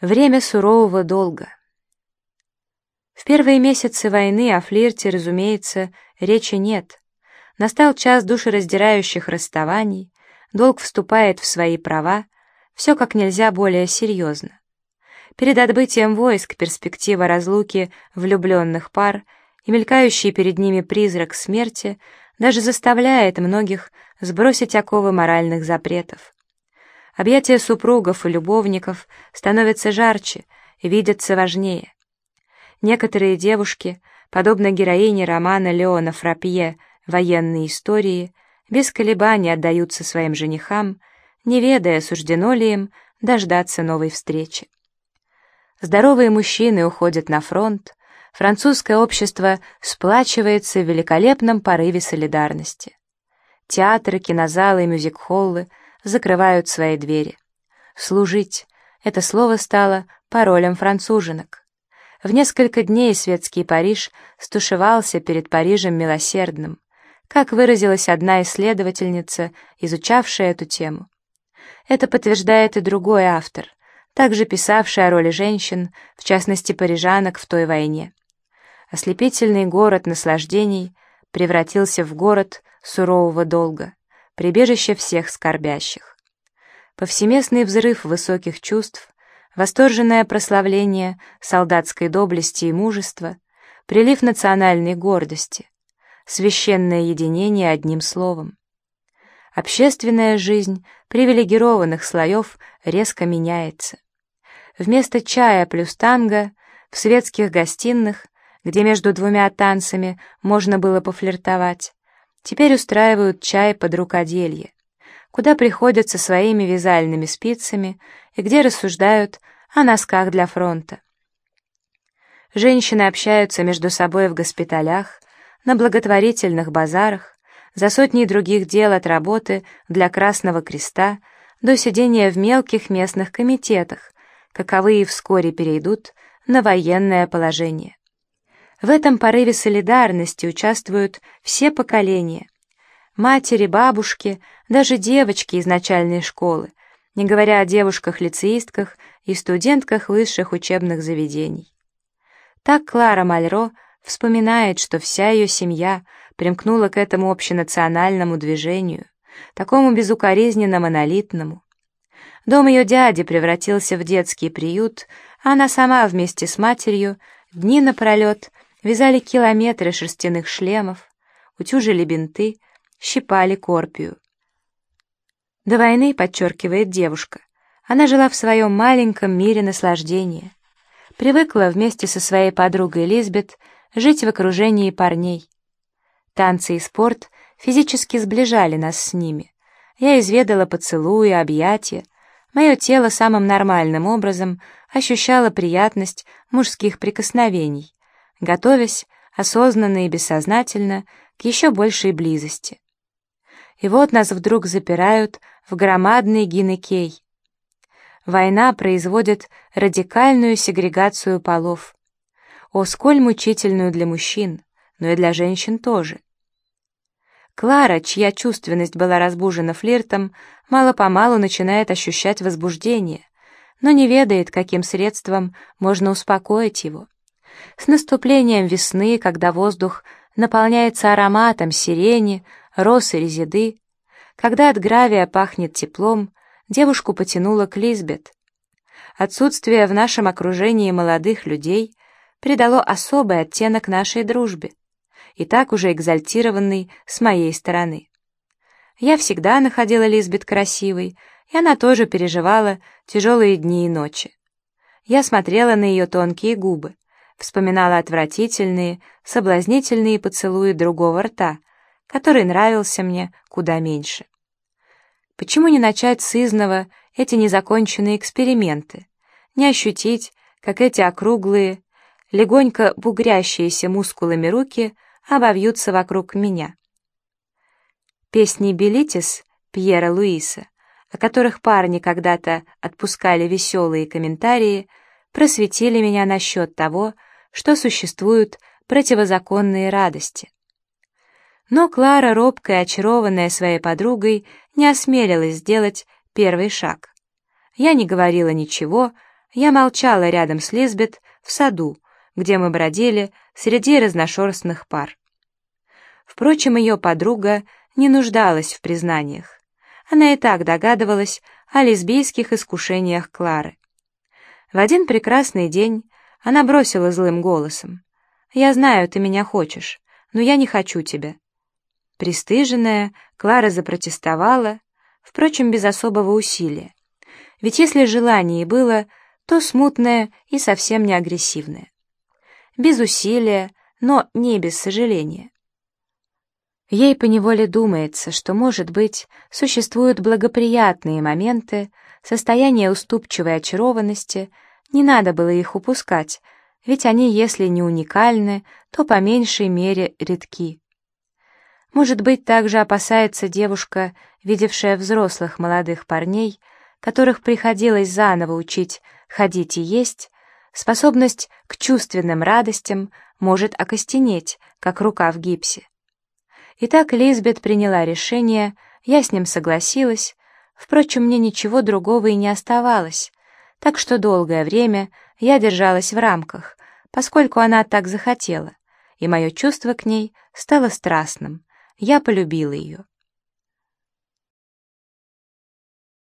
Время сурового долга. В первые месяцы войны о флирте, разумеется, речи нет. Настал час душераздирающих расставаний, долг вступает в свои права, все как нельзя более серьезно. Перед отбытием войск перспектива разлуки влюбленных пар и мелькающий перед ними призрак смерти даже заставляет многих сбросить оковы моральных запретов. Объятия супругов и любовников становятся жарче и видятся важнее. Некоторые девушки, подобно героине романа Леона Фрапье «Военные истории», без колебаний отдаются своим женихам, не ведая, суждено ли им дождаться новой встречи. Здоровые мужчины уходят на фронт, французское общество сплачивается в великолепном порыве солидарности. Театры, кинозалы и мюзик-холлы — закрывают свои двери. «Служить» — это слово стало паролем француженок. В несколько дней светский Париж стушевался перед Парижем милосердным, как выразилась одна исследовательница, изучавшая эту тему. Это подтверждает и другой автор, также писавший о роли женщин, в частности парижанок в той войне. Ослепительный город наслаждений превратился в город сурового долга прибежище всех скорбящих. Повсеместный взрыв высоких чувств, восторженное прославление солдатской доблести и мужества, прилив национальной гордости, священное единение одним словом. Общественная жизнь привилегированных слоев резко меняется. Вместо чая плюс танго в светских гостиных, где между двумя танцами можно было пофлиртовать, Теперь устраивают чай под рукоделье, куда приходят со своими вязальными спицами и где рассуждают о носках для фронта. Женщины общаются между собой в госпиталях, на благотворительных базарах, за сотни других дел от работы для Красного Креста до сидения в мелких местных комитетах, каковые вскоре перейдут на военное положение. В этом порыве солидарности участвуют все поколения. Матери, бабушки, даже девочки из начальной школы, не говоря о девушках-лицеистках и студентках высших учебных заведений. Так Клара Мальро вспоминает, что вся ее семья примкнула к этому общенациональному движению, такому безукоризненно монолитному. Дом ее дяди превратился в детский приют, а она сама вместе с матерью дни напролет вязали километры шерстяных шлемов, утюжили бинты, щипали корпию. До войны, подчеркивает девушка, она жила в своем маленьком мире наслаждения, привыкла вместе со своей подругой Лизбет жить в окружении парней. Танцы и спорт физически сближали нас с ними. Я изведала поцелуи, объятия. Мое тело самым нормальным образом ощущало приятность мужских прикосновений готовясь осознанно и бессознательно к еще большей близости. И вот нас вдруг запирают в громадный гинекей. Война производит радикальную сегрегацию полов. О, сколь мучительную для мужчин, но и для женщин тоже. Клара, чья чувственность была разбужена флиртом, мало-помалу начинает ощущать возбуждение, но не ведает, каким средством можно успокоить его. С наступлением весны, когда воздух наполняется ароматом сирени, роз и резиды, когда от гравия пахнет теплом, девушку потянуло к Лизбет. Отсутствие в нашем окружении молодых людей придало особый оттенок нашей дружбе, и так уже экзальтированный с моей стороны. Я всегда находила Лизбет красивой, и она тоже переживала тяжелые дни и ночи. Я смотрела на ее тонкие губы, вспоминала отвратительные, соблазнительные поцелуи другого рта, который нравился мне куда меньше. Почему не начать с изного эти незаконченные эксперименты, не ощутить, как эти округлые, легонько бугрящиеся мускулами руки обовьются вокруг меня? Песни «Белитис» Пьера Луиса, о которых парни когда-то отпускали веселые комментарии, просветили меня насчет того, что существуют противозаконные радости. Но Клара, робкая, очарованная своей подругой, не осмелилась сделать первый шаг. Я не говорила ничего, Я молчала рядом с Лизбет в саду, где мы бродили среди разношерстных пар. Впрочем, ее подруга не нуждалась в признаниях. Она и так догадывалась о лесбийских искушениях Клары. В один прекрасный день она бросила злым голосом. «Я знаю, ты меня хочешь, но я не хочу тебя». Престыженная, Клара запротестовала, впрочем, без особого усилия. Ведь если желание было, то смутное и совсем не агрессивное. Без усилия, но не без сожаления. Ей поневоле думается, что, может быть, существуют благоприятные моменты, состояние уступчивой очарованности, не надо было их упускать, ведь они, если не уникальны, то по меньшей мере редки. Может быть, также опасается девушка, видевшая взрослых молодых парней, которых приходилось заново учить ходить и есть, способность к чувственным радостям может окостенеть, как рука в гипсе. Итак, Лизбет приняла решение, я с ним согласилась, впрочем, мне ничего другого и не оставалось, так что долгое время я держалась в рамках, поскольку она так захотела, и мое чувство к ней стало страстным, я полюбила ее.